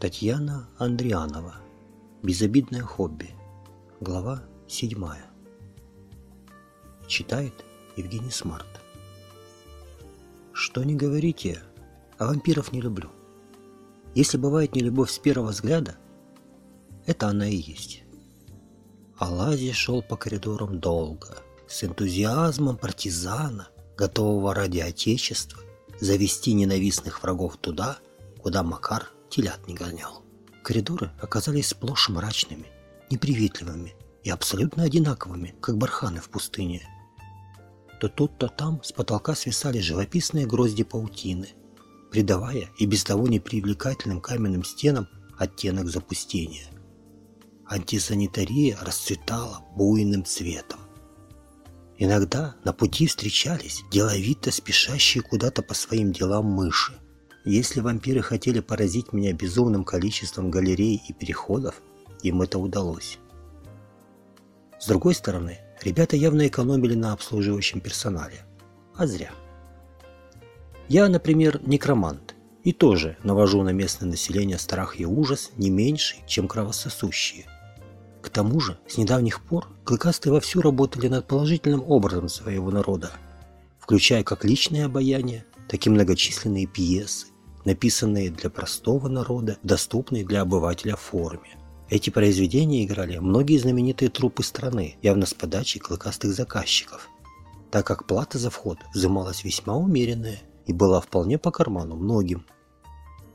Татьяна Андрианова. Безобидное хобби. Глава 7. Читает Евгений Смарт. Что не говорите, а вампиров не люблю. Если бывает не любовь с первого взгляда, это она и есть. Алази шел по коридорам долго, с энтузиазмом партизана, готового ради Отечества завести ненавистных врагов туда, куда Макар телят не гонял. Коридоры оказались сплошь мрачными, неприветливыми и абсолютно одинаковыми, как барханы в пустыне. То тут, то там с потолка свисали живописные грозди паутины, придавая и без того непривлекательным каменным стенам оттенок запустения. Антисанитария расцветала буйным цветом. Иногда на пути встречались деловито спешащие куда-то по своим делам мыши. Если вампиры хотели поразить меня безумным количеством галерей и переходов, им это удалось. С другой стороны, ребята явно экономили на обслуживающем персонале. А зря. Я, например, некромант, и тоже навожу на местное население страх и ужас не меньше, чем кровососущие – к тому же, с недавних пор клыкастые вовсю работали над положительным образом своего народа, включая как личное обаяние, так и многочисленные пьесы, написанные для простого народа, доступные для обывателя форме. Эти произведения играли многие знаменитые трупы страны, явно с подачи клыкастых заказчиков, так как плата за вход взималась весьма умеренная и была вполне по карману многим.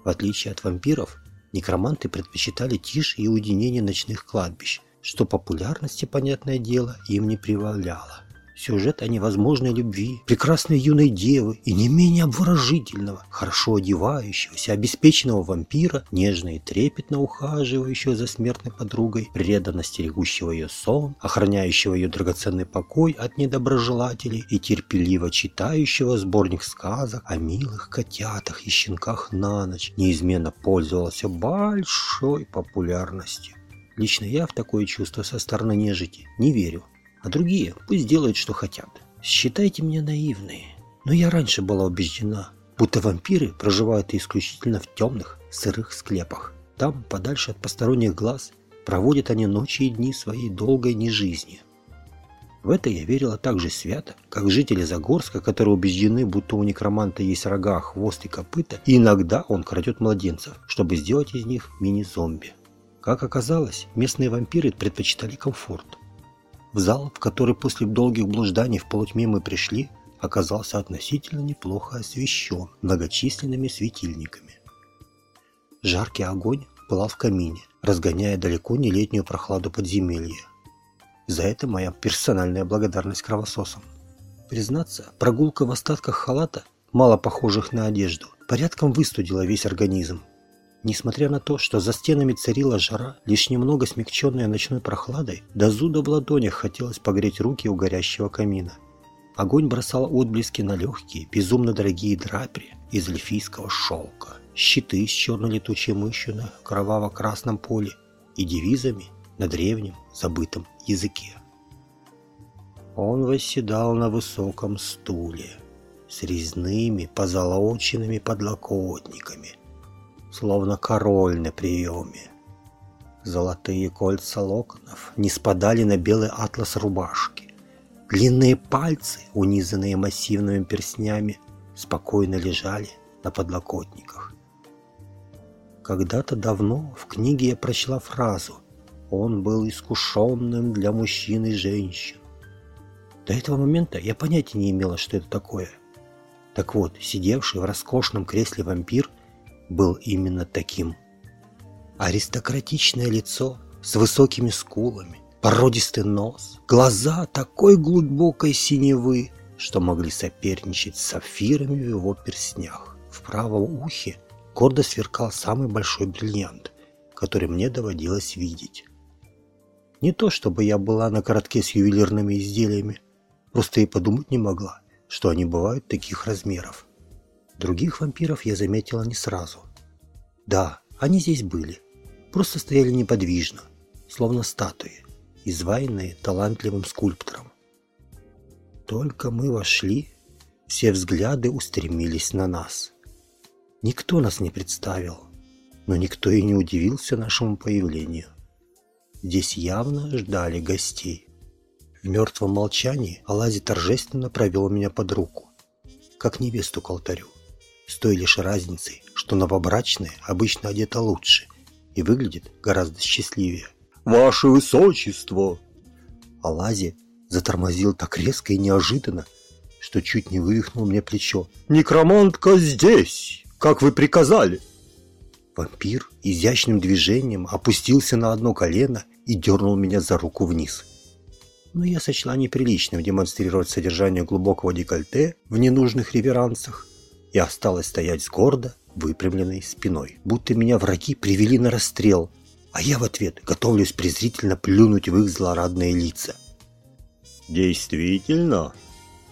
В отличие от вампиров, Некроманты предпочитали тишь и уединение ночных кладбищ, что популярности, понятное дело, им не прибавляло. Сюжет о невозможной любви, прекрасной юной девы и не менее обворожительного, хорошо одевающегося, обеспеченного вампира, нежно и трепетно ухаживающего за смертной подругой, преданно стерегущего ее сон, охраняющего ее драгоценный покой от недоброжелателей и терпеливо читающего сборник сказок о милых котятах и щенках на ночь, неизменно пользовался большой популярностью. Лично я в такое чувство со стороны нежити не верю а другие пусть делают, что хотят. Считайте меня наивной, но я раньше была убеждена, будто вампиры проживают исключительно в темных, сырых склепах. Там, подальше от посторонних глаз, проводят они ночи и дни своей долгой нежизни. В это я верила так же свято, как жители Загорска, которые убеждены, будто у некроманта есть рога, хвост и копыта, и иногда он крадет младенцев, чтобы сделать из них мини-зомби. Как оказалось, местные вампиры предпочитали комфорт – в зал, в который после долгих блужданий в полутьме мы пришли, оказался относительно неплохо освещен многочисленными светильниками. Жаркий огонь пылал в камине, разгоняя далеко не летнюю прохладу подземелья. За это моя персональная благодарность кровососам. Признаться, прогулка в остатках халата, мало похожих на одежду, порядком выстудила весь организм. Несмотря на то, что за стенами царила жара, лишь немного смягченная ночной прохладой, до зуда в ладонях хотелось погреть руки у горящего камина. Огонь бросал отблески на легкие, безумно дорогие драпери из эльфийского шелка, щиты с черной летучей мышью на кроваво-красном поле и девизами на древнем забытом языке. Он восседал на высоком стуле с резными позолоченными подлокотниками – словно король на приеме. Золотые кольца локонов не спадали на белый атлас рубашки. Длинные пальцы, унизанные массивными перстнями, спокойно лежали на подлокотниках. Когда-то давно в книге я прочла фразу «Он был искушенным для мужчин и женщин». До этого момента я понятия не имела, что это такое. Так вот, сидевший в роскошном кресле вампир – был именно таким. Аристократичное лицо с высокими скулами, породистый нос, глаза такой глубокой синевы, что могли соперничать с сапфирами в его перстнях. В правом ухе гордо сверкал самый большой бриллиант, который мне доводилось видеть. Не то чтобы я была на коротке с ювелирными изделиями, просто и подумать не могла, что они бывают таких размеров. Других вампиров я заметила не сразу. Да, они здесь были. Просто стояли неподвижно, словно статуи, изваянные талантливым скульптором. Только мы вошли, все взгляды устремились на нас. Никто нас не представил. но никто и не удивился нашему появлению. Здесь явно ждали гостей. В мертвом молчании Алази торжественно провел меня под руку, как невесту к алтарю, с той лишь разницей, что новобрачная обычно одета лучше и выглядит гораздо счастливее. «Ваше Высочество!» Алази затормозил так резко и неожиданно, что чуть не вывихнул мне плечо. «Некромантка здесь, как вы приказали!» Вампир изящным движением опустился на одно колено и дернул меня за руку вниз. Но я сочла неприличным демонстрировать содержание глубокого декольте в ненужных реверансах и осталась стоять с гордо выпрямленной спиной, будто меня враги привели на расстрел, а я в ответ готовлюсь презрительно плюнуть в их злорадные лица. «Действительно?»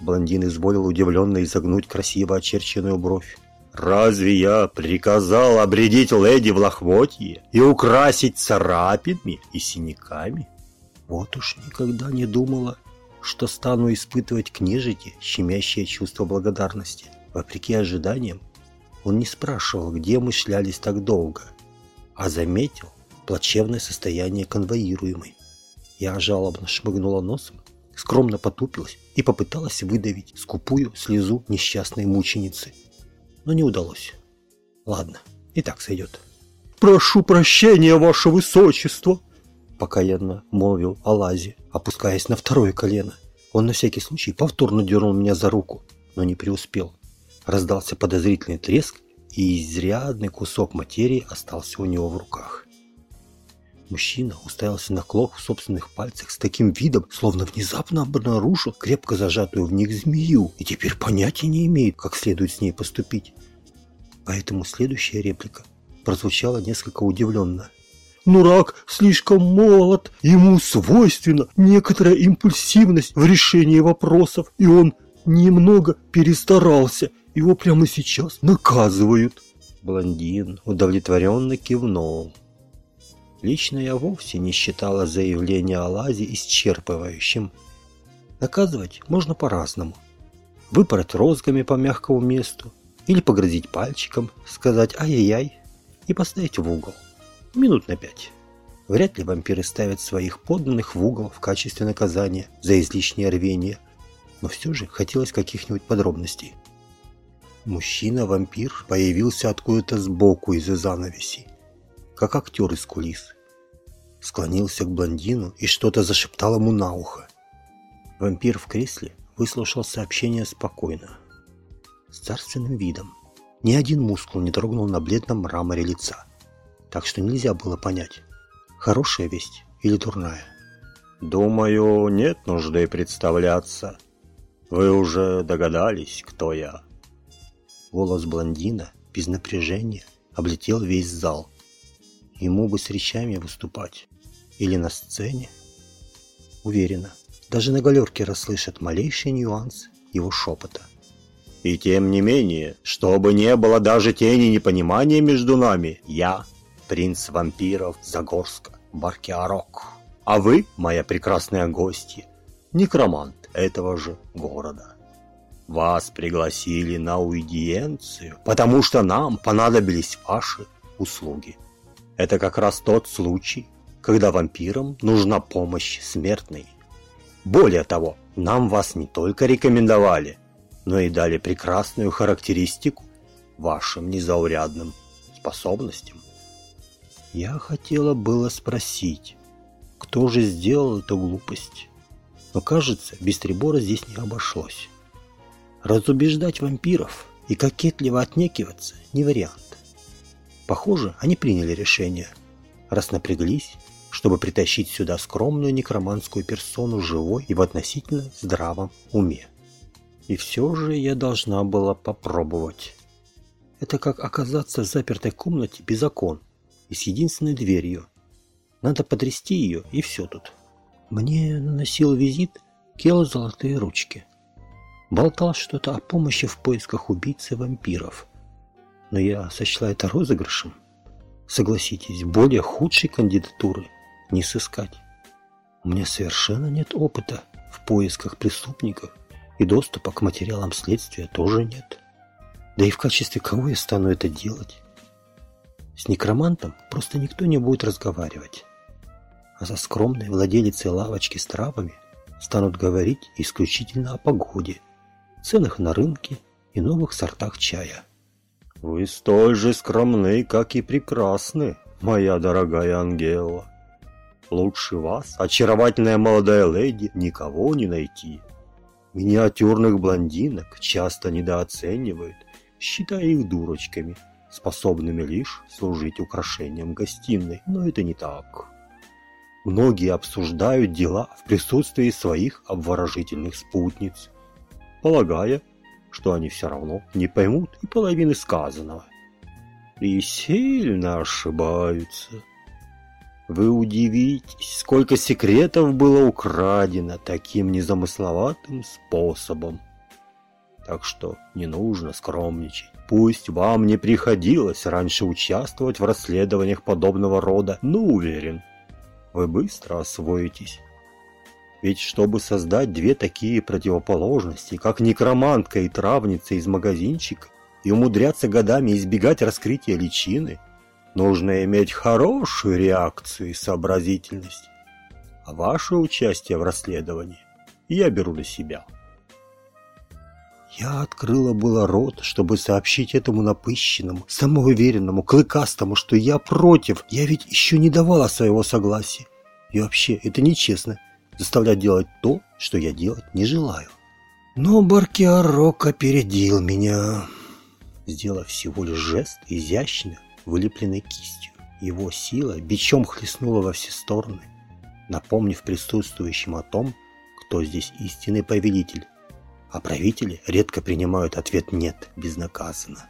Блондин изволил удивленно изогнуть красиво очерченную бровь. «Разве я приказал обредить леди в лохмотье и украсить царапинами и синяками?» Вот уж никогда не думала, что стану испытывать к нежити щемящее чувство благодарности. Вопреки ожиданиям, он не спрашивал, где мы шлялись так долго, а заметил плачевное состояние конвоируемой. Я жалобно шмыгнула носом скромно потупилась и попыталась выдавить скупую слезу несчастной мученицы. Но не удалось. Ладно, и так сойдет. «Прошу прощения, ваше высочество!» Покаянно молвил Алази, опускаясь на второе колено. Он на всякий случай повторно дернул меня за руку, но не преуспел. Раздался подозрительный треск, и изрядный кусок материи остался у него в руках. Мужчина уставился на клок в собственных пальцах с таким видом, словно внезапно обнаружил крепко зажатую в них змею и теперь понятия не имеет, как следует с ней поступить. Поэтому следующая реплика прозвучала несколько удивленно. «Нурак слишком молод, ему свойственна некоторая импульсивность в решении вопросов, и он немного перестарался, его прямо сейчас наказывают». Блондин удовлетворенно кивнул. Лично я вовсе не считала заявление о Лазе исчерпывающим. Наказывать можно по-разному. Выпороть розгами по мягкому месту, или погрозить пальчиком, сказать «ай-яй-яй» и поставить в угол. Минут на пять. Вряд ли вампиры ставят своих подданных в угол в качестве наказания за излишнее рвение, но все же хотелось каких-нибудь подробностей. Мужчина-вампир появился откуда-то сбоку из-за занавеси как актер из кулис. Склонился к блондину и что-то зашептал ему на ухо. Вампир в кресле выслушал сообщение спокойно, с царственным видом. Ни один мускул не дрогнул на бледном мраморе лица, так что нельзя было понять, хорошая весть или дурная. «Думаю, нет нужды представляться. Вы уже догадались, кто я». Голос блондина без напряжения облетел весь зал. Ему бы с речами выступать. Или на сцене. Уверена, даже на галерке расслышат малейший нюанс его шепота. И тем не менее, чтобы не было даже тени непонимания между нами, я принц вампиров Загорска, Баркиарок. А вы, моя прекрасная гостья, некромант этого же города. Вас пригласили на уидиенцию, потому что нам понадобились ваши услуги. Это как раз тот случай, когда вампирам нужна помощь смертной. Более того, нам вас не только рекомендовали, но и дали прекрасную характеристику вашим незаурядным способностям. Я хотела было спросить, кто же сделал эту глупость, но кажется, без трибора здесь не обошлось. Разубеждать вампиров и кокетливо отнекиваться не вариант. Похоже, они приняли решение, раз напряглись, чтобы притащить сюда скромную некроманскую персону живой и в относительно здравом уме. И все же я должна была попробовать. Это как оказаться в запертой комнате без окон и с единственной дверью. Надо потрясти ее, и все тут. Мне наносил визит Кел Золотые Ручки. Болтал что-то о помощи в поисках убийцы вампиров – но я сочла это розыгрышем. Согласитесь, более худшей кандидатуры не сыскать. У меня совершенно нет опыта в поисках преступников, и доступа к материалам следствия тоже нет. Да и в качестве кого я стану это делать? С некромантом просто никто не будет разговаривать. А за скромной владелицей лавочки с травами станут говорить исключительно о погоде, ценах на рынке и новых сортах чая. «Вы столь же скромны, как и прекрасны, моя дорогая Ангела. Лучше вас, очаровательная молодая леди, никого не найти. Миниатюрных блондинок часто недооценивают, считая их дурочками, способными лишь служить украшением гостиной, но это не так. Многие обсуждают дела в присутствии своих обворожительных спутниц, полагая, что они все равно не поймут и половины сказанного. И сильно ошибаются. Вы удивитесь, сколько секретов было украдено таким незамысловатым способом. Так что не нужно скромничать. Пусть вам не приходилось раньше участвовать в расследованиях подобного рода, но уверен, вы быстро освоитесь. Ведь чтобы создать две такие противоположности, как некромантка и травница из магазинчика, и умудряться годами избегать раскрытия личины, нужно иметь хорошую реакцию и сообразительность. А ваше участие в расследовании я беру на себя. Я открыла было рот, чтобы сообщить этому напыщенному, самоуверенному, клыкастому, что я против. Я ведь еще не давала своего согласия. И вообще, это нечестно заставлять делать то, что я делать не желаю. Но Баркиарок опередил меня, сделав всего лишь жест изящно вылепленной кистью. Его сила бичом хлестнула во все стороны, напомнив присутствующим о том, кто здесь истинный повелитель. А правители редко принимают ответ «нет» безнаказанно.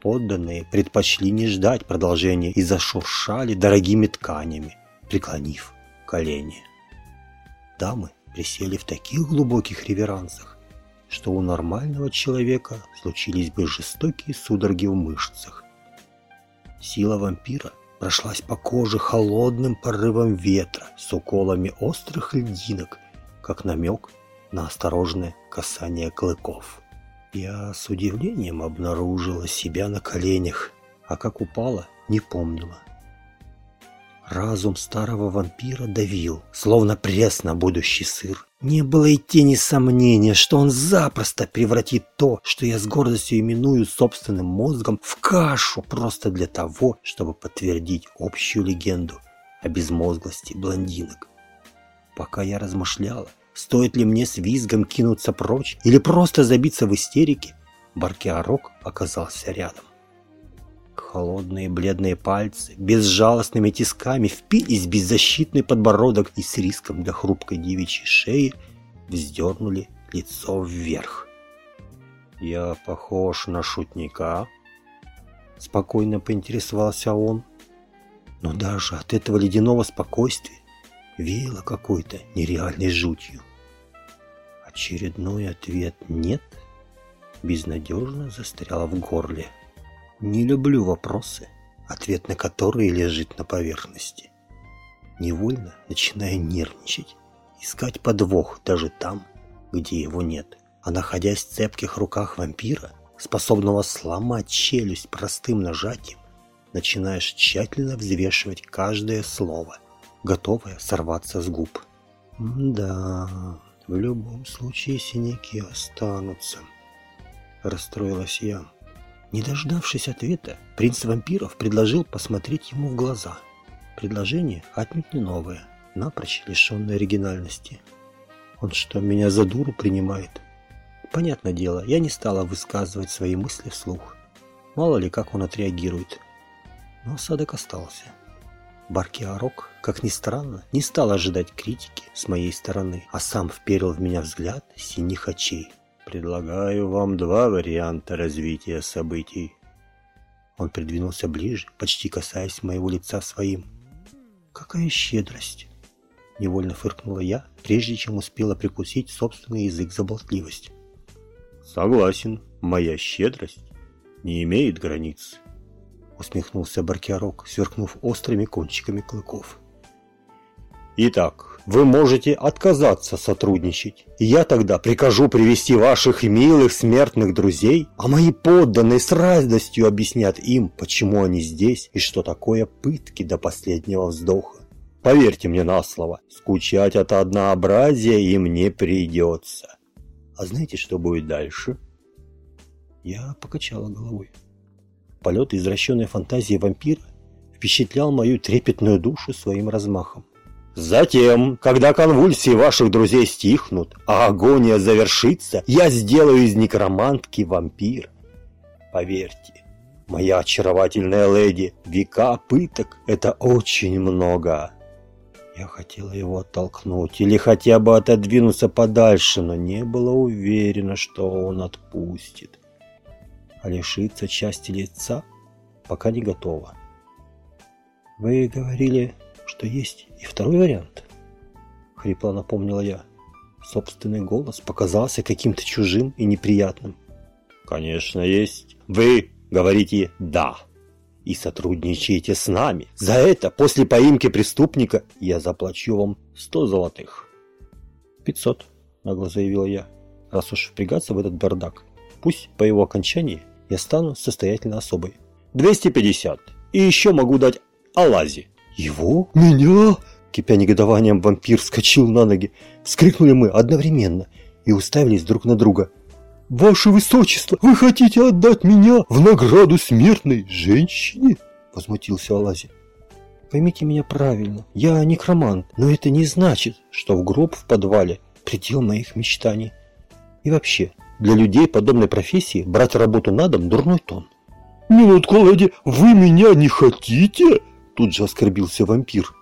Подданные предпочли не ждать продолжения и зашуршали дорогими тканями, преклонив колени. Дамы присели в таких глубоких реверансах, что у нормального человека случились бы жестокие судороги в мышцах. Сила вампира прошлась по коже холодным порывом ветра с уколами острых льдинок, как намек на осторожное касание клыков. Я с удивлением обнаружила себя на коленях, а как упала, не помнила. Разум старого вампира давил, словно пресс на будущий сыр. Не было и тени сомнения, что он запросто превратит то, что я с гордостью именую собственным мозгом, в кашу просто для того, чтобы подтвердить общую легенду о безмозглости блондинок. Пока я размышляла, стоит ли мне с визгом кинуться прочь или просто забиться в истерике, Баркиарок оказался рядом. Холодные бледные пальцы безжалостными тисками впились в беззащитный подбородок и с риском для хрупкой девичьей шеи вздернули лицо вверх. «Я похож на шутника?» Спокойно поинтересовался он. Но даже от этого ледяного спокойствия веяло какой-то нереальной жутью. Очередной ответ «нет» безнадежно застрял в горле. Не люблю вопросы, ответ на которые лежит на поверхности. Невольно начинаю нервничать, искать подвох даже там, где его нет. А находясь в цепких руках вампира, способного сломать челюсть простым нажатием, начинаешь тщательно взвешивать каждое слово, готовое сорваться с губ. «Да, в любом случае синяки останутся», – расстроилась я. Не дождавшись ответа, принц вампиров предложил посмотреть ему в глаза. Предложение отнюдь не новое, напрочь лишенное оригинальности. Он что, меня за дуру принимает? Понятное дело, я не стала высказывать свои мысли вслух. Мало ли, как он отреагирует. Но осадок остался. Баркиарок, как ни странно, не стал ожидать критики с моей стороны, а сам вперил в меня взгляд синих очей. Предлагаю вам два варианта развития событий. Он придвинулся ближе, почти касаясь моего лица своим. Какая щедрость! Невольно фыркнула я, прежде чем успела прикусить собственный язык за болтливость. Согласен, моя щедрость не имеет границ. Усмехнулся Баркиарок, сверкнув острыми кончиками клыков. Итак, вы можете отказаться сотрудничать. Я тогда прикажу привести ваших милых смертных друзей, а мои подданные с радостью объяснят им, почему они здесь и что такое пытки до последнего вздоха. Поверьте мне на слово, скучать от однообразия им не придется. А знаете, что будет дальше? Я покачала головой. Полет извращенной фантазии вампира впечатлял мою трепетную душу своим размахом. Затем, когда конвульсии ваших друзей стихнут, а агония завершится, я сделаю из некромантки вампир. Поверьте, моя очаровательная леди, века пыток – это очень много. Я хотела его оттолкнуть или хотя бы отодвинуться подальше, но не была уверена, что он отпустит. А лишиться части лица пока не готова. Вы говорили, что есть и второй вариант. Хрипло напомнила я. Собственный голос показался каким-то чужим и неприятным. Конечно, есть. Вы говорите «да» и сотрудничаете с нами. За это после поимки преступника я заплачу вам сто золотых. Пятьсот, нагло заявила я. Раз уж впрягаться в этот бардак, пусть по его окончании я стану состоятельной особой. Двести пятьдесят. И еще могу дать Алази. Его? Меня? Кипя негодованием, вампир вскочил на ноги. Вскрикнули мы одновременно и уставились друг на друга. «Ваше Высочество, вы хотите отдать меня в награду смертной женщине?» Возмутился Алази. «Поймите меня правильно, я некромант, но это не значит, что в гроб в подвале предел моих мечтаний. И вообще, для людей подобной профессии брать работу на дом – дурной тон». «Минутку, леди, вы меня не хотите?» Тут же оскорбился вампир.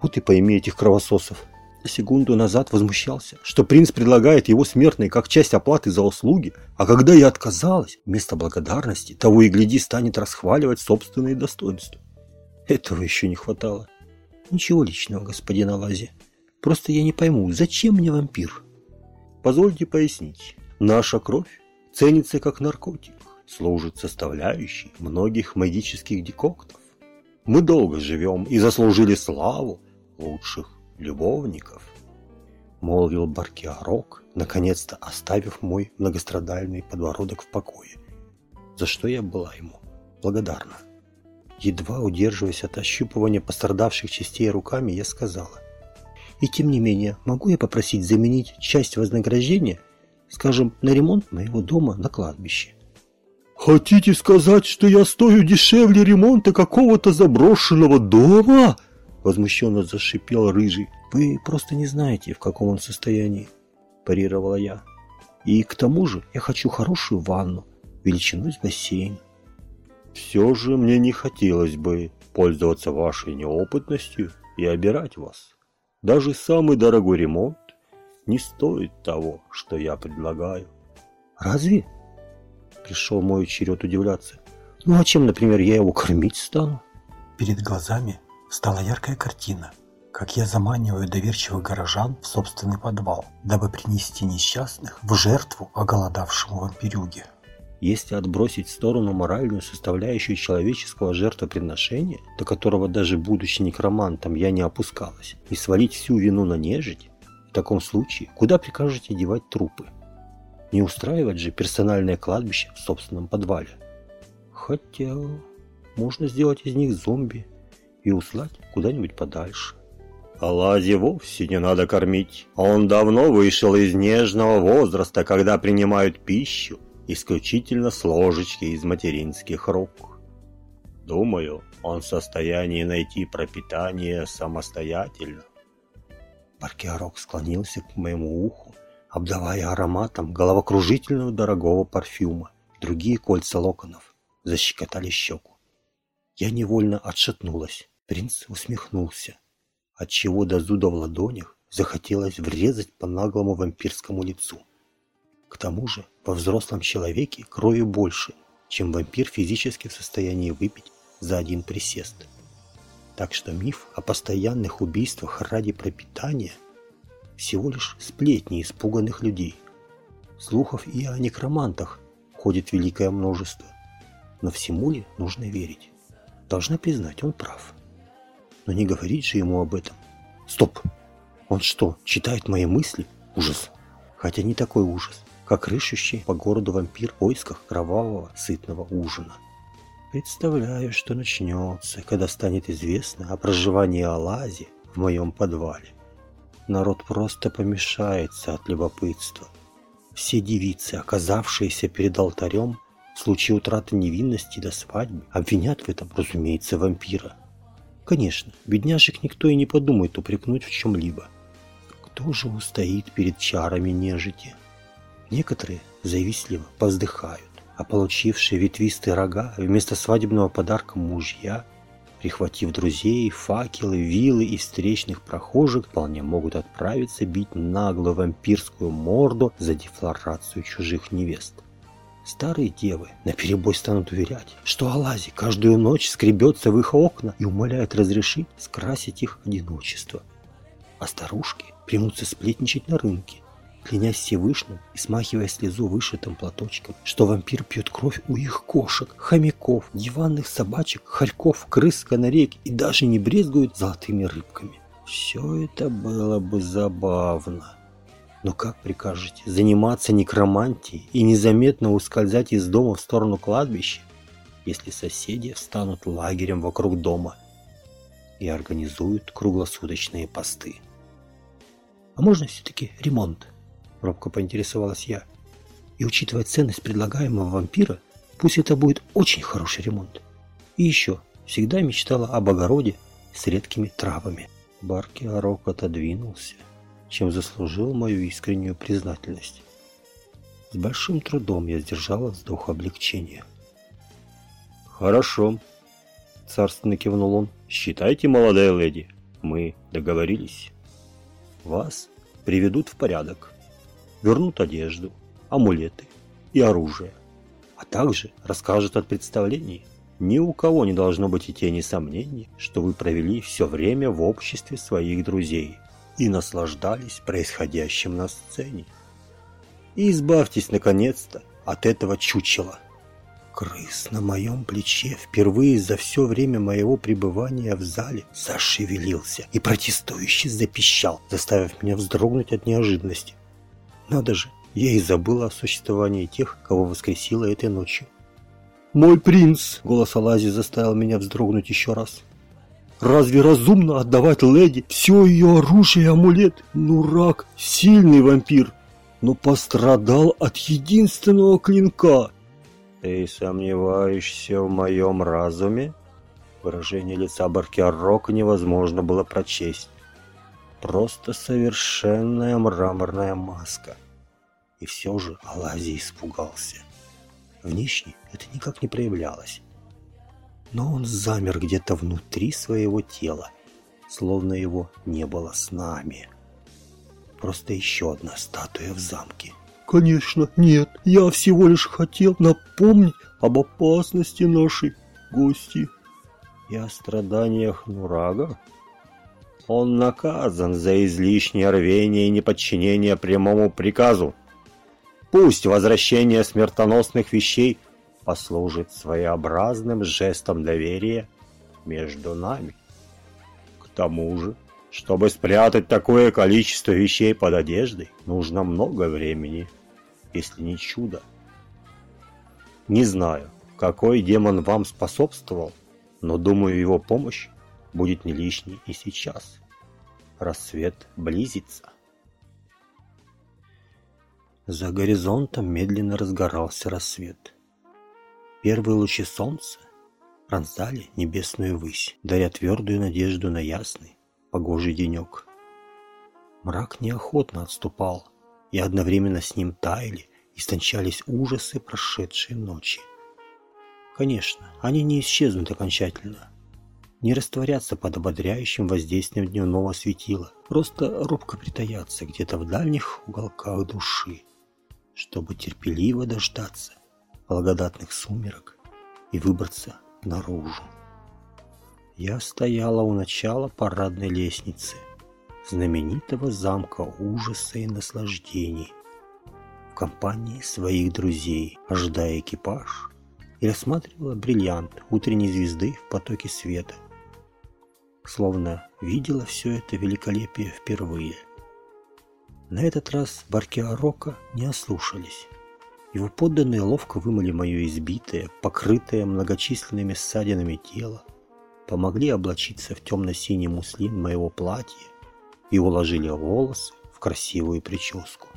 Вот и пойми этих кровососов. Секунду назад возмущался, что принц предлагает его смертной как часть оплаты за услуги, а когда я отказалась, вместо благодарности, того и гляди станет расхваливать собственные достоинства. Этого еще не хватало. Ничего личного, господин Алази. Просто я не пойму, зачем мне вампир? Позвольте пояснить. Наша кровь ценится как наркотик, служит составляющей многих магических декоктов. Мы долго живем и заслужили славу лучших любовников. Молвил Баркиарок, наконец-то оставив мой многострадальный подбородок в покое, за что я была ему благодарна. Едва удерживаясь от ощупывания пострадавших частей руками, я сказала. И тем не менее, могу я попросить заменить часть вознаграждения, скажем, на ремонт моего дома на кладбище? «Хотите сказать, что я стою дешевле ремонта какого-то заброшенного дома?» Возмущенно зашипел Рыжий. «Вы просто не знаете, в каком он состоянии», – парировала я. «И к тому же я хочу хорошую ванну, величиной с бассейн». «Все же мне не хотелось бы пользоваться вашей неопытностью и обирать вас. Даже самый дорогой ремонт не стоит того, что я предлагаю». «Разве?» пришел мой черед удивляться. Ну а чем, например, я его кормить стану? Перед глазами стала яркая картина, как я заманиваю доверчивых горожан в собственный подвал, дабы принести несчастных в жертву оголодавшему вампирюге. Если отбросить в сторону моральную составляющую человеческого жертвоприношения, до которого даже будучи некромантом я не опускалась, и свалить всю вину на нежить, таком случае куда прикажете девать трупы? Не устраивать же персональное кладбище в собственном подвале. Хотя можно сделать из них зомби и услать куда-нибудь подальше. Аладе вовсе не надо кормить. Он давно вышел из нежного возраста, когда принимают пищу исключительно с ложечки из материнских рук. Думаю, он в состоянии найти пропитание самостоятельно. Паркиарок склонился к моему уху обдавая ароматом головокружительного дорогого парфюма. Другие кольца локонов защекотали щеку. Я невольно отшатнулась. Принц усмехнулся, отчего до зуда в ладонях захотелось врезать по наглому вампирскому лицу. К тому же во взрослом человеке крови больше, чем вампир физически в состоянии выпить за один присест. Так что миф о постоянных убийствах ради пропитания – всего лишь сплетни испуганных людей. Слухов и о некромантах ходит великое множество. Но всему ли нужно верить? Должна признать, он прав. Но не говорить же ему об этом. Стоп! Он что, читает мои мысли? Ужас! Хотя не такой ужас, как рыщущий по городу вампир в поисках кровавого сытного ужина. Представляю, что начнется, когда станет известно о проживании Алази в моем подвале. Народ просто помешается от любопытства. Все девицы, оказавшиеся перед алтарем, в случае утраты невинности до свадьбы, обвинят в этом, разумеется, вампира. Конечно, бедняжек никто и не подумает упрекнуть в чем-либо. Кто же устоит перед чарами нежити? Некоторые завистливо повздыхают, а получившие ветвистые рога вместо свадебного подарка мужья, прихватив друзей, факелы, вилы и встречных прохожих, вполне могут отправиться бить наглую вампирскую морду за дефлорацию чужих невест. Старые девы наперебой станут уверять, что Алази каждую ночь скребется в их окна и умоляет разрешить скрасить их одиночество. А старушки примутся сплетничать на рынке, клянясь Всевышним и смахивая слезу вышитым платочком, что вампир пьет кровь у их кошек, хомяков, диванных собачек, хорьков, крыс, канареек и даже не брезгует золотыми рыбками. Все это было бы забавно. Но как прикажете, заниматься некромантией и незаметно ускользать из дома в сторону кладбища, если соседи встанут лагерем вокруг дома и организуют круглосуточные посты? А можно все-таки ремонт? Робко поинтересовалась я. И учитывая ценность предлагаемого вампира, пусть это будет очень хороший ремонт. И еще, всегда мечтала об огороде с редкими травами. Барки Арок отодвинулся чем заслужил мою искреннюю признательность. С большим трудом я сдержала вздох облегчения. «Хорошо», — царственно кивнул он. «Считайте, молодая леди, мы договорились. Вас приведут в порядок, вернут одежду, амулеты и оружие, а также расскажут о представлении. Ни у кого не должно быть и тени сомнений, что вы провели все время в обществе своих друзей и наслаждались происходящим на сцене. И избавьтесь, наконец-то, от этого чучела. Крыс на моем плече впервые за все время моего пребывания в зале зашевелился и протестующе запищал, заставив меня вздрогнуть от неожиданности. Надо же, я и забыла о существовании тех, кого воскресила этой ночью. «Мой принц!» — голос Алази заставил меня вздрогнуть еще раз. Разве разумно отдавать леди все ее оружие и амулет? Ну, рак – сильный вампир, но пострадал от единственного клинка. Ты сомневаешься в моем разуме? Выражение лица Баркиаррока невозможно было прочесть. Просто совершенная мраморная маска. И все же Алазий испугался. Внешне это никак не проявлялось но он замер где-то внутри своего тела, словно его не было с нами. Просто еще одна статуя в замке. «Конечно, нет. Я всего лишь хотел напомнить об опасности нашей гости». «И о страданиях Нурага?» «Он наказан за излишнее рвение и неподчинение прямому приказу. Пусть возвращение смертоносных вещей послужит своеобразным жестом доверия между нами. К тому же, чтобы спрятать такое количество вещей под одеждой, нужно много времени, если не чудо. Не знаю, какой демон вам способствовал, но думаю, его помощь будет не лишней и сейчас. Рассвет близится. За горизонтом медленно разгорался рассвет. Первые лучи солнца пронзали небесную высь, даря твердую надежду на ясный, погожий денек. Мрак неохотно отступал, и одновременно с ним таяли, истончались ужасы прошедшей ночи. Конечно, они не исчезнут окончательно, не растворятся под ободряющим воздействием дневного светила, просто робко притаятся где-то в дальних уголках души, чтобы терпеливо дождаться благодатных сумерок и выбраться наружу. Я стояла у начала парадной лестницы, знаменитого замка ужаса и наслаждений, в компании своих друзей, ожидая экипаж, и рассматривала бриллиант утренней звезды в потоке света. Словно видела все это великолепие впервые. На этот раз Баркиарока не ослушались. Его подданные ловко вымыли мое избитое, покрытое многочисленными ссадинами тело, помогли облачиться в темно-синий муслин моего платья и уложили волосы в красивую прическу.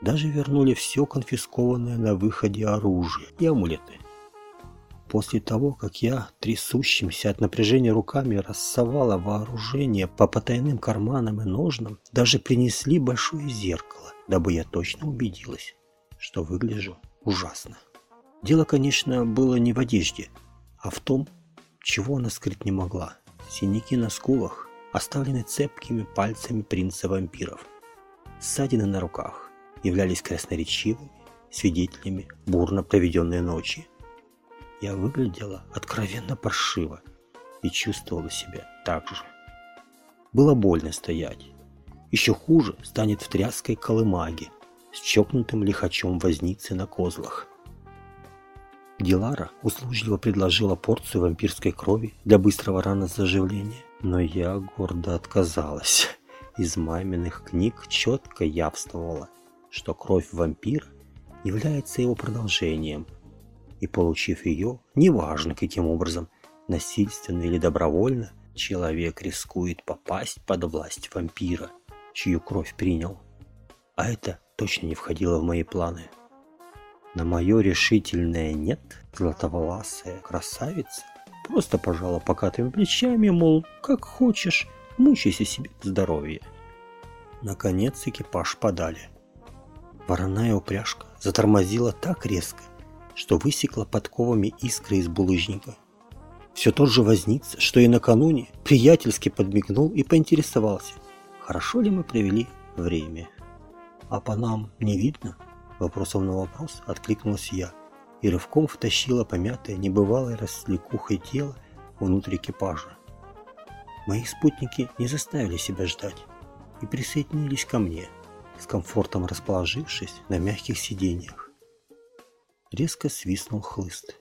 Даже вернули все конфискованное на выходе оружие и амулеты. После того, как я, трясущимся от напряжения руками, рассовала вооружение по потайным карманам и ножнам, даже принесли большое зеркало, дабы я точно убедилась, что выгляжу ужасно. Дело, конечно, было не в одежде, а в том, чего она скрыть не могла. Синяки на скулах оставлены цепкими пальцами принца вампиров. Ссадины на руках являлись красноречивыми свидетелями бурно проведенной ночи. Я выглядела откровенно паршиво и чувствовала себя так же. Было больно стоять. Еще хуже станет в тряской колымаге с чокнутым лихачом возницы на козлах. Дилара услужливо предложила порцию вампирской крови для быстрого ранозаживления, но я гордо отказалась. Из маминых книг четко явствовало, что кровь вампира является его продолжением, и получив ее, неважно каким образом, насильственно или добровольно, человек рискует попасть под власть вампира, чью кровь принял. А это точно не входило в мои планы. На мое решительное «нет» златоволасая красавица просто пожала покатыми плечами, мол, как хочешь, мучайся себе здоровье. Наконец экипаж подали. Вороная упряжка затормозила так резко, что высекла подковами искры из булыжника. Все тот же возница, что и накануне, приятельски подмигнул и поинтересовался, хорошо ли мы провели время. А по нам не видно? Вопросом на вопрос откликнулась я и рывком втащила помятое небывалой рассликухой тело внутрь экипажа. Мои спутники не заставили себя ждать и присоединились ко мне, с комфортом расположившись на мягких сиденьях. Резко свистнул хлыст.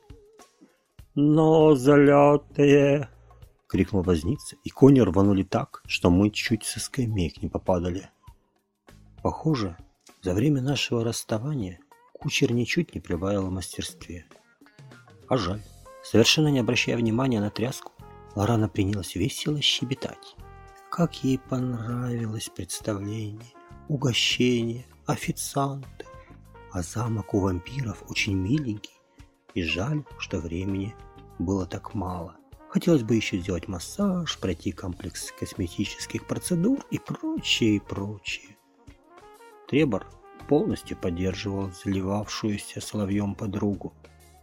«Но залетые!» — крикнул возница, и кони рванули так, что мы чуть со скамеек не попадали. Похоже, за время нашего расставания кучер ничуть не прибавил в мастерстве. А жаль. Совершенно не обращая внимания на тряску, Лорана принялась весело щебетать. Как ей понравилось представление, угощение, официанты. А замок у вампиров очень миленький. И жаль, что времени было так мало. Хотелось бы еще сделать массаж, пройти комплекс косметических процедур и прочее, и прочее. Требор полностью поддерживал заливавшуюся соловьем подругу,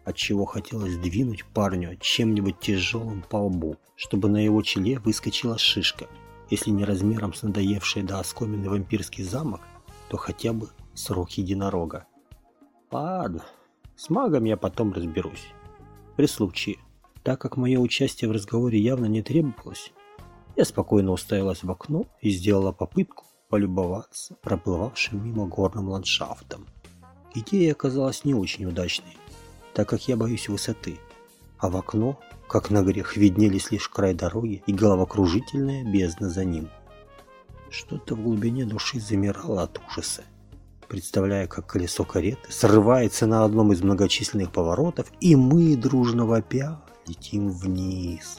отчего хотелось двинуть парню чем-нибудь тяжелым по лбу, чтобы на его челе выскочила шишка, если не размером с надоевшей до оскомины вампирский замок, то хотя бы срок единорога. Ладно, с магом я потом разберусь. При случае, так как мое участие в разговоре явно не требовалось, я спокойно уставилась в окно и сделала попытку полюбоваться проплывавшим мимо горным ландшафтом. Идея оказалась не очень удачной, так как я боюсь высоты, а в окно, как на грех, виднелись лишь край дороги и головокружительная бездна за ним. Что-то в глубине души замирало от ужаса, представляя, как колесо кареты срывается на одном из многочисленных поворотов, и мы, дружно вопя, летим вниз,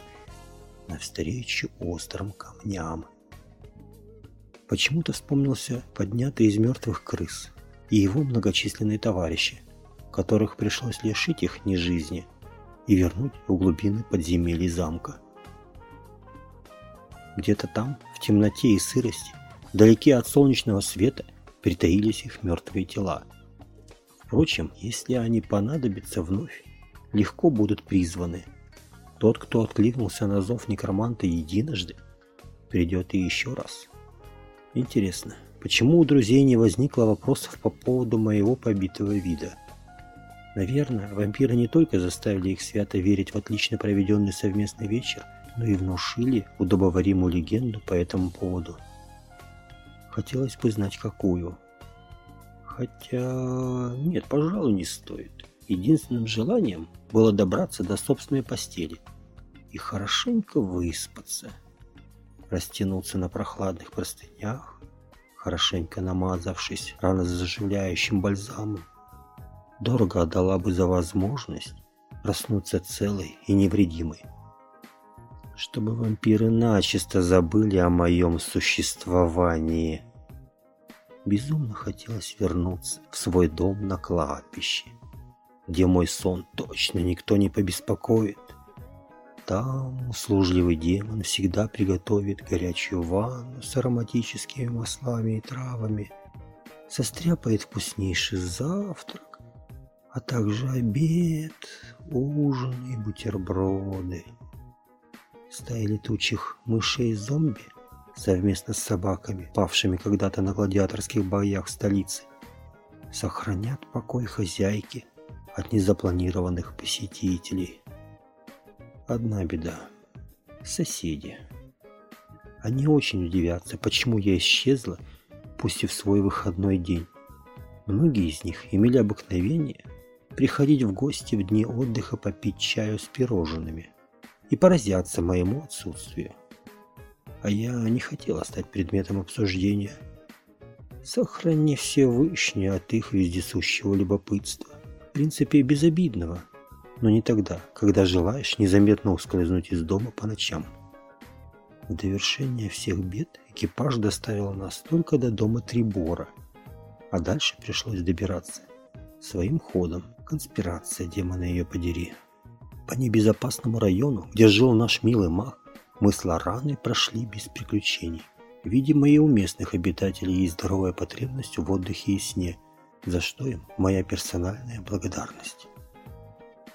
навстречу острым камням. Почему-то вспомнился поднятый из мертвых крыс и его многочисленные товарищи, которых пришлось лишить их не жизни и вернуть в глубины подземелья замка. Где-то там, в темноте и сырости, вдалеке от солнечного света, притаились их мертвые тела. Впрочем, если они понадобятся вновь, легко будут призваны. Тот, кто откликнулся на зов некроманта единожды, придет и еще раз. Интересно, почему у друзей не возникло вопросов по поводу моего побитого вида? Наверное, вампиры не только заставили их свято верить в отлично проведенный совместный вечер, но и внушили удобоваримую легенду по этому поводу. Хотелось бы знать, какую. Хотя... Нет, пожалуй, не стоит. Единственным желанием было добраться до собственной постели и хорошенько выспаться. растянуться на прохладных простынях, хорошенько намазавшись рано заживляющим бальзамом. Дорого отдала бы за возможность проснуться целой и невредимой. Чтобы вампиры начисто забыли о моем существовании. Безумно хотелось вернуться в свой дом на кладбище, где мой сон точно никто не побеспокоит. Там услужливый демон всегда приготовит горячую ванну с ароматическими маслами и травами, состряпает вкуснейший завтрак, а также обед, ужин и бутерброды. Стая летучих мышей-зомби совместно с собаками, павшими когда-то на гладиаторских боях в столице, сохранят покой хозяйки от незапланированных посетителей. Одна беда. Соседи. Они очень удивятся, почему я исчезла, пусть и в свой выходной день. Многие из них имели обыкновение приходить в гости в дни отдыха попить чаю с пирожными и поразятся моему отсутствию. А я не хотела стать предметом обсуждения. Сохрани все вышни от их вездесущего любопытства. В принципе, безобидного – но не тогда, когда желаешь незаметно ускользнуть из дома по ночам. В довершение всех бед экипаж доставил нас только до дома Трибора, а дальше пришлось добираться. Своим ходом. Конспирация, демона ее подери. По небезопасному району, где жил наш милый маг, мы с Лораной прошли без приключений. Видимо, и у местных обитателей есть здоровая потребность в отдыхе и сне, за что им моя персональная благодарность.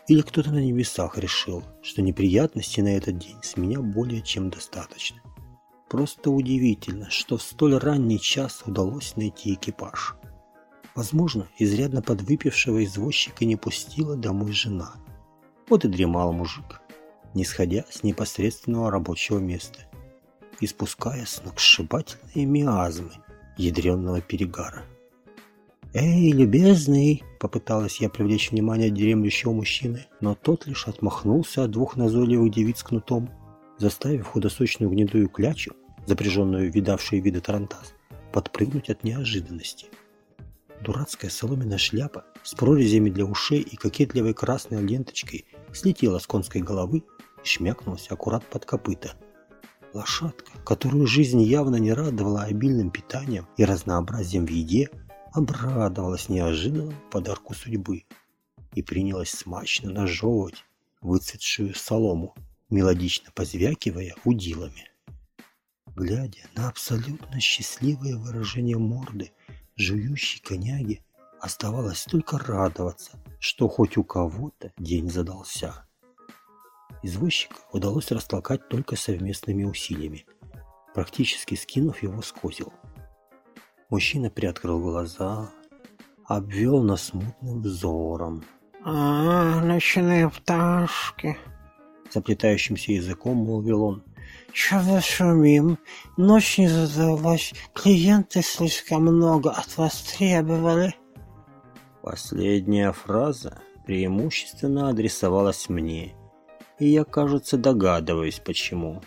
Или кто-то на небесах решил, что неприятностей на этот день с меня более чем достаточно. Просто удивительно, что в столь ранний час удалось найти экипаж. Возможно, изрядно подвыпившего извозчика не пустила домой жена. Вот и дремал мужик, не сходя с непосредственного рабочего места, испуская сногсшибательные миазмы ядренного перегара. «Эй, любезный!» – попыталась я привлечь внимание дремлющего мужчины, но тот лишь отмахнулся от двух назойливых девиц кнутом, заставив худосочную гнедую клячу, запряженную видавшие виды тарантас, подпрыгнуть от неожиданности. Дурацкая соломенная шляпа с прорезями для ушей и кокетливой красной ленточкой слетела с конской головы и шмякнулась аккурат под копыта. Лошадка, которую жизнь явно не радовала обильным питанием и разнообразием в еде, обрадовалась неожиданному подарку судьбы и принялась смачно нажевывать выцветшую солому, мелодично позвякивая удилами. Глядя на абсолютно счастливое выражение морды жующей коняги, оставалось только радоваться, что хоть у кого-то день задался. Извозчика удалось растолкать только совместными усилиями, практически скинув его с козел. Мужчина приоткрыл глаза, обвел нас смутным взором. «А, ночные пташки!» Заплетающимся языком молвил он. «Чего шумим? Ночь не задалась, клиенты слишком много от вас требовали». Последняя фраза преимущественно адресовалась мне, и я, кажется, догадываюсь, почему.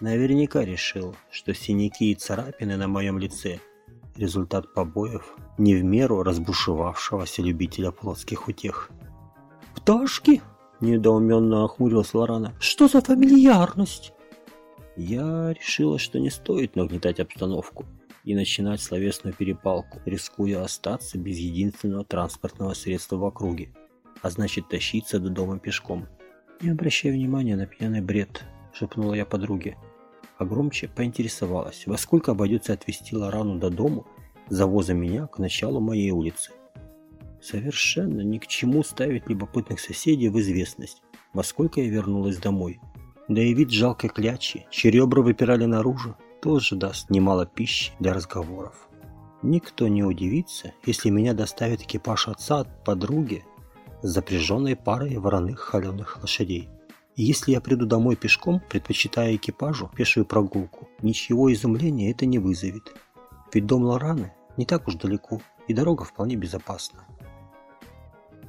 Наверняка решил, что синяки и царапины на моем лице – результат побоев не в меру разбушевавшегося любителя плотских утех. «Пташки?» – недоуменно охмурилась Лорана. «Что за фамильярность?» Я решила, что не стоит нагнетать обстановку и начинать словесную перепалку, рискуя остаться без единственного транспортного средства в округе, а значит тащиться до дома пешком. «Не обращай внимания на пьяный бред», – шепнула я подруге а громче поинтересовалась, во сколько обойдется отвезти Лорану до дому, завоза меня к началу моей улицы. Совершенно ни к чему ставить любопытных соседей в известность, во сколько я вернулась домой. Да и вид жалкой клячи, чьи ребра выпирали наружу, тоже даст немало пищи для разговоров. Никто не удивится, если меня доставит экипаж отца от подруги с запряженной парой вороных холеных лошадей. И если я приду домой пешком, предпочитая экипажу пешую прогулку, ничего изумления это не вызовет. Ведь дом Лораны не так уж далеко, и дорога вполне безопасна.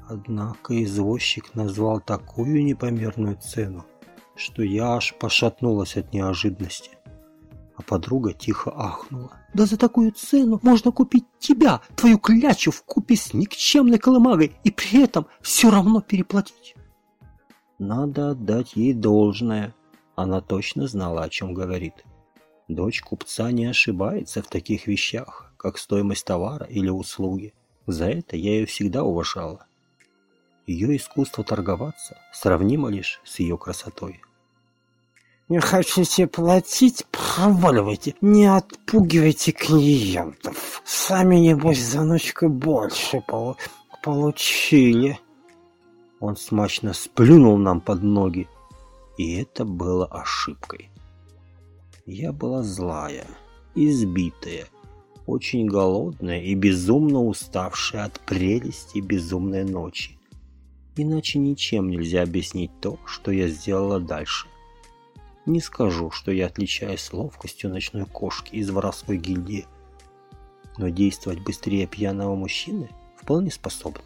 Однако извозчик назвал такую непомерную цену, что я аж пошатнулась от неожиданности. А подруга тихо ахнула. «Да за такую цену можно купить тебя, твою клячу в купе с никчемной колымагой и при этом все равно переплатить!» Надо отдать ей должное. Она точно знала, о чем говорит. Дочь купца не ошибается в таких вещах, как стоимость товара или услуги. За это я ее всегда уважала. Ее искусство торговаться сравнимо лишь с ее красотой. Не хотите платить? Проваливайте. Не отпугивайте клиентов. Сами, небось, за ночку больше пол получили. Он смачно сплюнул нам под ноги, и это было ошибкой. Я была злая, избитая, очень голодная и безумно уставшая от прелести безумной ночи. Иначе ничем нельзя объяснить то, что я сделала дальше. Не скажу, что я отличаюсь ловкостью ночной кошки из воровской гильдии, но действовать быстрее пьяного мужчины вполне способна.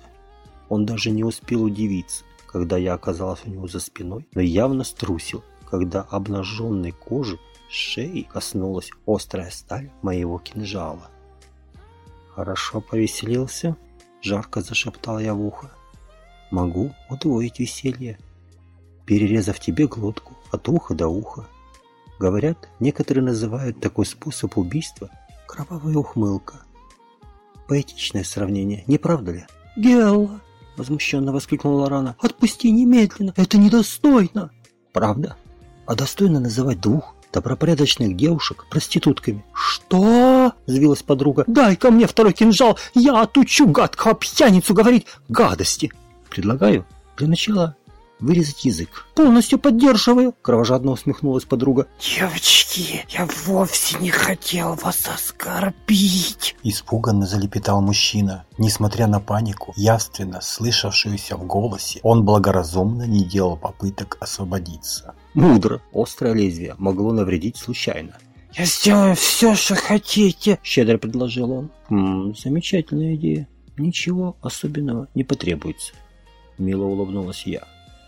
Он даже не успел удивиться, когда я оказалась у него за спиной, но явно струсил, когда обнаженной кожи шеи коснулась острая сталь моего кинжала. «Хорошо повеселился?» – жарко зашептал я в ухо. «Могу удвоить веселье, перерезав тебе глотку от уха до уха. Говорят, некоторые называют такой способ убийства кровавая ухмылка. Поэтичное сравнение, не правда ли? «Гелла!» — возмущенно воскликнула Лорана. «Отпусти немедленно! Это недостойно!» «Правда? А достойно называть двух добропорядочных девушек проститутками?» «Что?» — взвилась подруга. «Дай ко мне второй кинжал! Я отучу гадкого пьяницу говорить гадости!» «Предлагаю для начала вырезать язык. «Полностью поддерживаю!» – кровожадно усмехнулась подруга. «Девочки, я вовсе не хотел вас оскорбить!» Испуганно залепетал мужчина. Несмотря на панику, явственно слышавшуюся в голосе, он благоразумно не делал попыток освободиться. Мудро. Острое лезвие могло навредить случайно. «Я сделаю все, что хотите!» – щедро предложил он. «М замечательная идея. Ничего особенного не потребуется». Мило улыбнулась я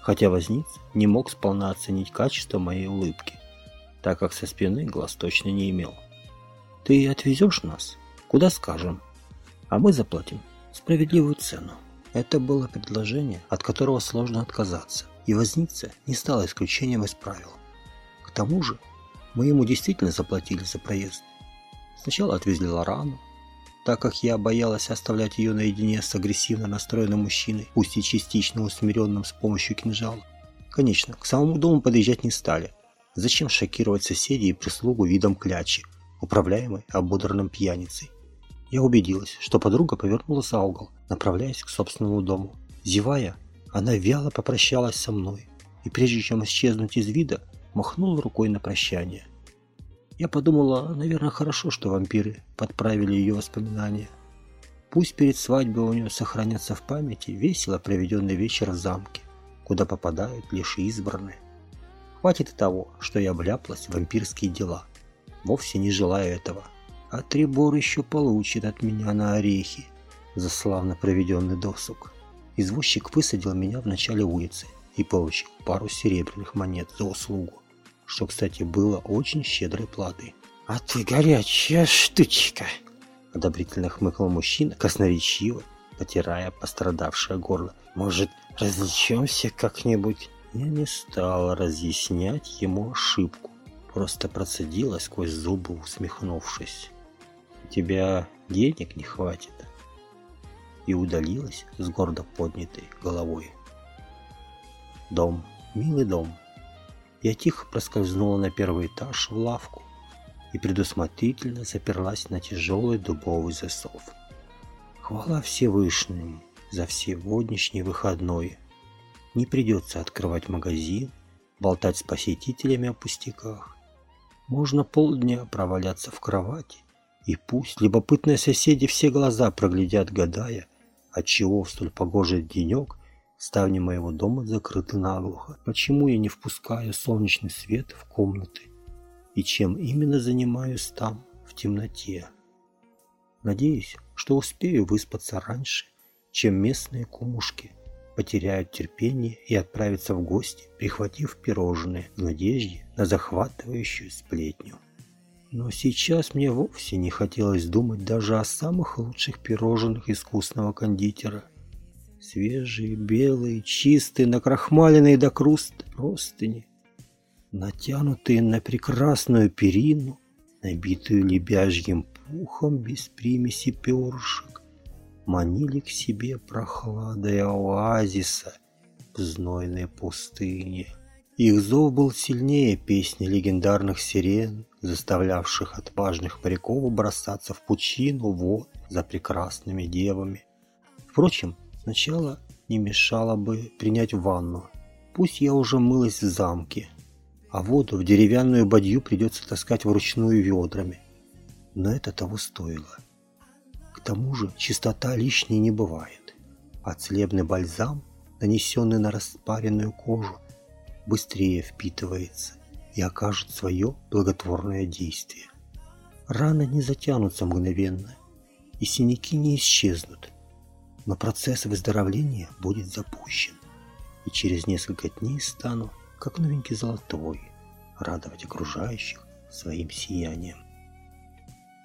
хотя возниц не мог сполна оценить качество моей улыбки, так как со спины глаз точно не имел. «Ты отвезешь нас? Куда скажем? А мы заплатим справедливую цену». Это было предложение, от которого сложно отказаться, и возница не стала исключением из правил. К тому же, мы ему действительно заплатили за проезд. Сначала отвезли Лорану, так как я боялась оставлять ее наедине с агрессивно настроенным мужчиной, пусть и частично усмиренным с помощью кинжала. Конечно, к самому дому подъезжать не стали. Зачем шокировать соседей и прислугу видом клячи, управляемой ободранным пьяницей? Я убедилась, что подруга повернула за угол, направляясь к собственному дому. Зевая, она вяло попрощалась со мной и прежде чем исчезнуть из вида, махнула рукой на прощание – я подумала, наверное, хорошо, что вампиры подправили ее воспоминания. Пусть перед свадьбой у нее сохранятся в памяти весело проведенный вечер в замке, куда попадают лишь избранные. Хватит и того, что я вляпалась в вампирские дела. Вовсе не желаю этого. А Трибор еще получит от меня на орехи за славно проведенный досуг. Извозчик высадил меня в начале улицы и получил пару серебряных монет за услугу что, кстати, было очень щедрой платой. «А ты горячая штучка!» Одобрительно хмыкнул мужчина, красноречиво, потирая пострадавшее горло. «Может, развлечемся как-нибудь?» Я не стала разъяснять ему ошибку, просто процедила сквозь зубы, усмехнувшись. «У тебя денег не хватит?» И удалилась с гордо поднятой головой. Дом, милый дом, я тихо проскользнула на первый этаж в лавку и предусмотрительно заперлась на тяжелый дубовый засов. Хвала Всевышнему за сегодняшний выходной. Не придется открывать магазин, болтать с посетителями о пустяках. Можно полдня проваляться в кровати, и пусть любопытные соседи все глаза проглядят, гадая, отчего в столь погожий денек Ставни моего дома закрыты наглухо. Почему я не впускаю солнечный свет в комнаты? И чем именно занимаюсь там, в темноте? Надеюсь, что успею выспаться раньше, чем местные кумушки. потеряют терпение и отправятся в гости, прихватив пирожные в надежде на захватывающую сплетню. Но сейчас мне вовсе не хотелось думать даже о самых лучших пирожных искусного кондитера. Свежие, белые, чистые, накрахмаленные до круста простыни, натянутые на прекрасную перину, набитую лебяжьим пухом без примеси перышек, манили к себе прохладой оазиса в знойной пустыне. Их зов был сильнее песни легендарных сирен, заставлявших отважных моряков бросаться в пучину вод за прекрасными девами. Впрочем, сначала не мешало бы принять ванну. Пусть я уже мылась в замке, а воду в деревянную бадью придется таскать вручную ведрами. Но это того стоило. К тому же чистота лишней не бывает, а целебный бальзам, нанесенный на распаренную кожу, быстрее впитывается и окажет свое благотворное действие. Раны не затянутся мгновенно, и синяки не исчезнут, но процесс выздоровления будет запущен, и через несколько дней стану, как новенький золотой, радовать окружающих своим сиянием.